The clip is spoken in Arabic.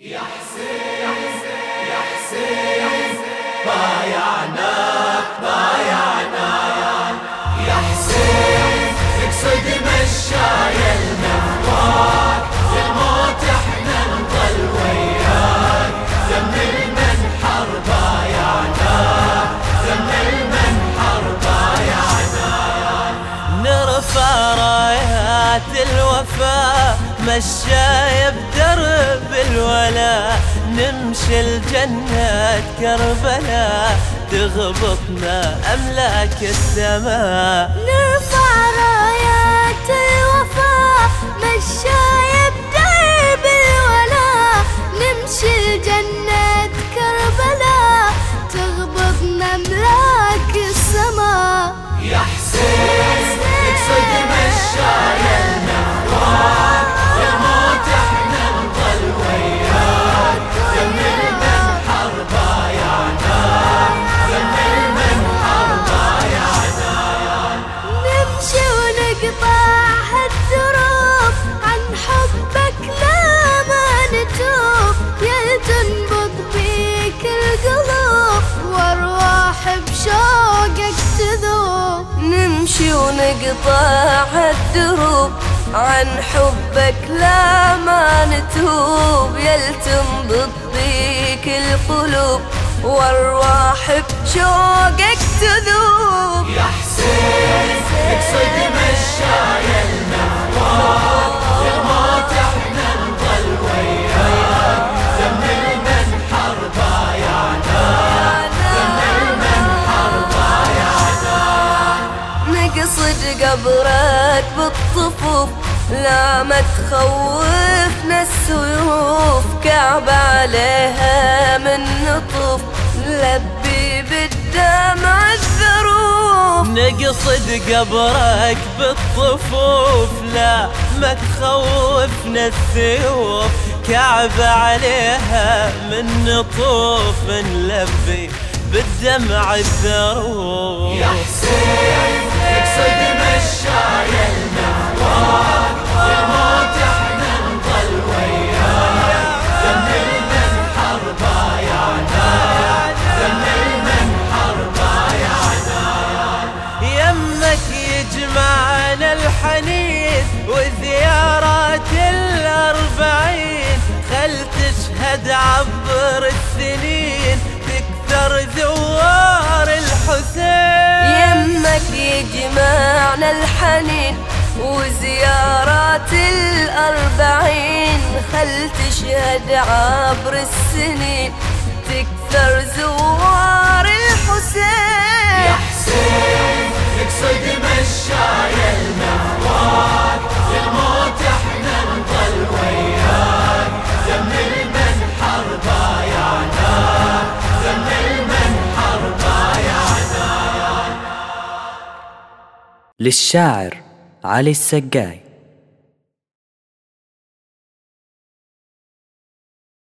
يا رايات الوفاء مشاي بدرب الولا نمشي الجنة كربلاء تغبطنا أملاك السماء. نمشي ونقطع الدروب عن حبك لا ما نتوب يلتنبض بيك القلوب وارواح بشوقك تذوب. يا حسين. قبرك بالطفوف لا ما تخوفنا السيوف. كعب عليها من نطوف نلبي بالدمع الذروف. نقصد قبرك بالطفوف لا ما تخوفنا السيوف. كعب عليها من نطوف نلبي بالدمع الذروف. يا حسين الحنين وزيارات الأربعين. خل تشهد عبر السنين تكثر زوار الحسين. الحنين وزيارات الأربعين. خل تشهد عبر السنين؟ تكثر زوار للشاعر علي السقاي.